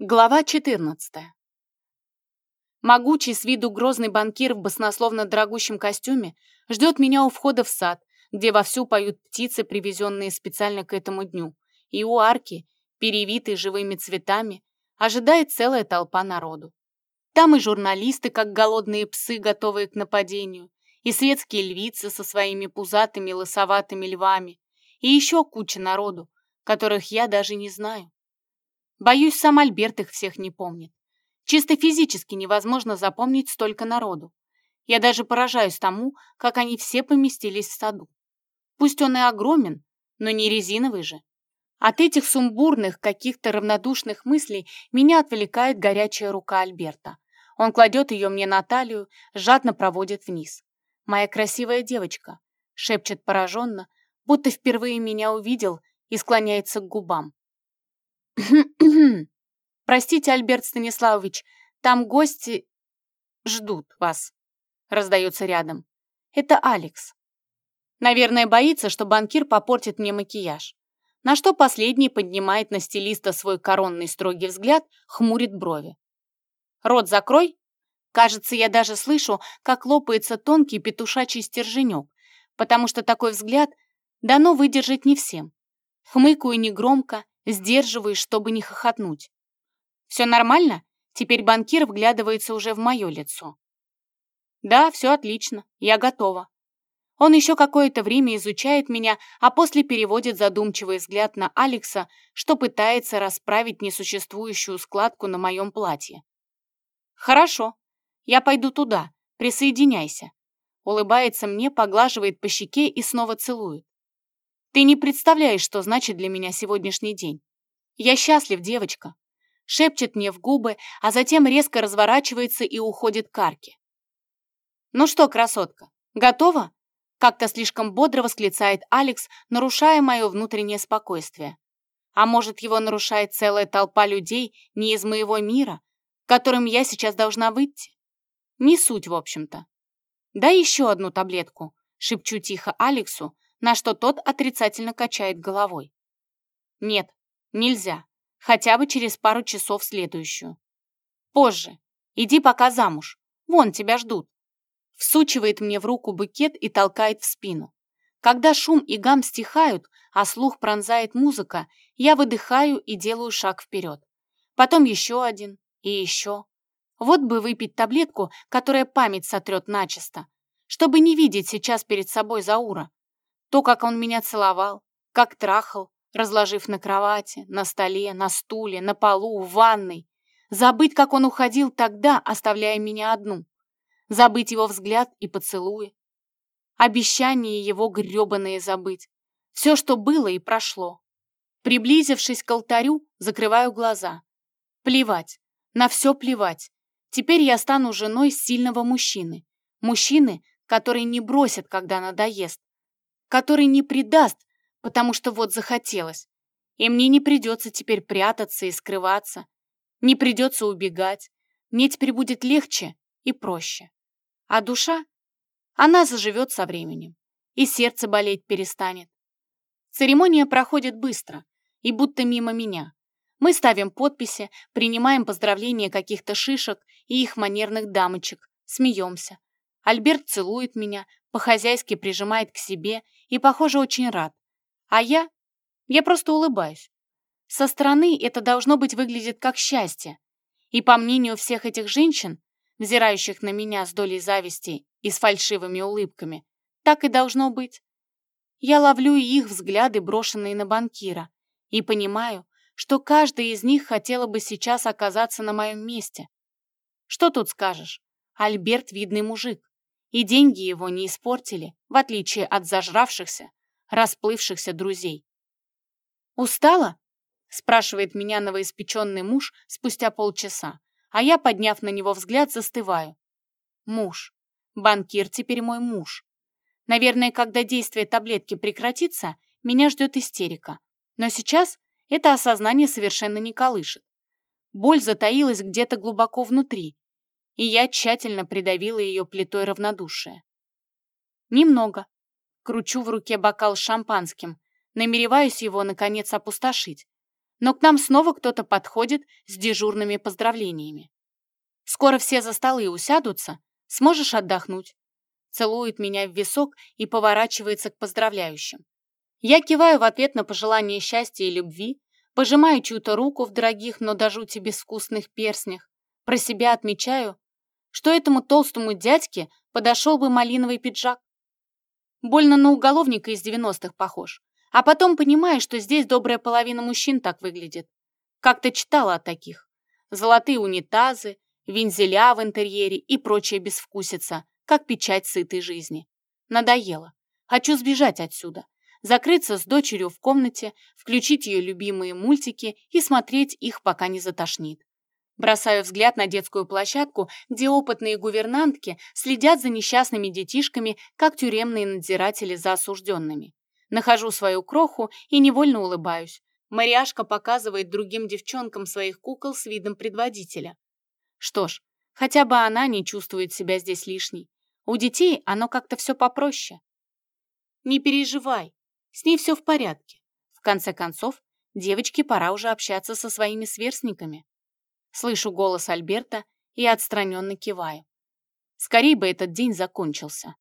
Глава 14. Могучий с виду грозный банкир в баснословно дорогущем костюме ждет меня у входа в сад, где вовсю поют птицы, привезенные специально к этому дню, и у арки, перевитой живыми цветами, ожидает целая толпа народу. Там и журналисты, как голодные псы, готовые к нападению, и светские львицы со своими пузатыми лысоватыми львами, и еще куча народу, которых я даже не знаю. Боюсь, сам Альберт их всех не помнит. Чисто физически невозможно запомнить столько народу. Я даже поражаюсь тому, как они все поместились в саду. Пусть он и огромен, но не резиновый же. От этих сумбурных, каких-то равнодушных мыслей меня отвлекает горячая рука Альберта. Он кладет ее мне на талию, жадно проводит вниз. «Моя красивая девочка», — шепчет пораженно, будто впервые меня увидел и склоняется к губам. «Простите, Альберт Станиславович, там гости ждут вас», — раздается рядом. «Это Алекс. Наверное, боится, что банкир попортит мне макияж. На что последний поднимает на стилиста свой коронный строгий взгляд, хмурит брови. «Рот закрой!» Кажется, я даже слышу, как лопается тонкий петушачий стерженек, потому что такой взгляд дано выдержать не всем. Хмыкаю негромко, Сдерживаюсь, чтобы не хохотнуть. «Все нормально?» Теперь банкир вглядывается уже в мое лицо. «Да, все отлично. Я готова». Он еще какое-то время изучает меня, а после переводит задумчивый взгляд на Алекса, что пытается расправить несуществующую складку на моем платье. «Хорошо. Я пойду туда. Присоединяйся». Улыбается мне, поглаживает по щеке и снова целует. Ты не представляешь, что значит для меня сегодняшний день. Я счастлив, девочка. Шепчет мне в губы, а затем резко разворачивается и уходит к арке. Ну что, красотка, готова? Как-то слишком бодро восклицает Алекс, нарушая мое внутреннее спокойствие. А может, его нарушает целая толпа людей не из моего мира, которым я сейчас должна выйти? Не суть, в общем-то. Дай еще одну таблетку, шепчу тихо Алексу, на что тот отрицательно качает головой. Нет, нельзя. Хотя бы через пару часов следующую. Позже. Иди пока замуж. Вон тебя ждут. Всучивает мне в руку букет и толкает в спину. Когда шум и гам стихают, а слух пронзает музыка, я выдыхаю и делаю шаг вперед. Потом еще один и еще. Вот бы выпить таблетку, которая память сотрет начисто, чтобы не видеть сейчас перед собой Заура, то, как он меня целовал, как трахал, разложив на кровати, на столе, на стуле, на полу, в ванной. Забыть, как он уходил тогда, оставляя меня одну. Забыть его взгляд и поцелуи. Обещание его гребаное забыть. Все, что было и прошло. Приблизившись к алтарю, закрываю глаза. Плевать. На все плевать. Теперь я стану женой сильного мужчины. Мужчины, который не бросит, когда надоест, который не предаст, потому что вот захотелось. И мне не придется теперь прятаться и скрываться, не придется убегать. Мне теперь будет легче и проще. А душа? Она заживет со временем, и сердце болеть перестанет. Церемония проходит быстро и будто мимо меня. Мы ставим подписи, принимаем поздравления каких-то шишек и их манерных дамочек, смеемся. Альберт целует меня, по-хозяйски прижимает к себе и, похоже, очень рад. А я? Я просто улыбаюсь. Со стороны это должно быть выглядит как счастье. И по мнению всех этих женщин, взирающих на меня с долей зависти и с фальшивыми улыбками, так и должно быть. Я ловлю их взгляды, брошенные на банкира, и понимаю, что каждая из них хотела бы сейчас оказаться на моем месте. Что тут скажешь? Альберт видный мужик и деньги его не испортили, в отличие от зажравшихся, расплывшихся друзей. «Устала?» — спрашивает меня новоиспеченный муж спустя полчаса, а я, подняв на него взгляд, застываю. Муж. Банкир теперь мой муж. Наверное, когда действие таблетки прекратится, меня ждет истерика. Но сейчас это осознание совершенно не колышет. Боль затаилась где-то глубоко внутри, и я тщательно придавила ее плитой равнодушия. Немного. Кручу в руке бокал с шампанским, намереваюсь его, наконец, опустошить. но к нам снова кто-то подходит с дежурными поздравлениями. Скоро все за столы усядутся, сможешь отдохнуть. Целует меня в висок и поворачивается к поздравляющим. Я киваю в ответ на пожелание счастья и любви, пожимаю чью-то руку в дорогих, но до жути безвкусных перстнях, про себя отмечаю, что этому толстому дядьке подошел бы малиновый пиджак. Больно на уголовника из 90-х похож. А потом понимаю, что здесь добрая половина мужчин так выглядит. Как-то читала о таких. Золотые унитазы, вензеля в интерьере и прочая безвкусица, как печать сытой жизни. Надоело. Хочу сбежать отсюда. Закрыться с дочерью в комнате, включить ее любимые мультики и смотреть их, пока не затошнит. Бросаю взгляд на детскую площадку, где опытные гувернантки следят за несчастными детишками, как тюремные надзиратели за осужденными. Нахожу свою кроху и невольно улыбаюсь. Мариашка показывает другим девчонкам своих кукол с видом предводителя. Что ж, хотя бы она не чувствует себя здесь лишней. У детей оно как-то все попроще. Не переживай, с ней все в порядке. В конце концов, девочке пора уже общаться со своими сверстниками. Слышу голос Альберта и отстраненно киваю. Скорей бы этот день закончился.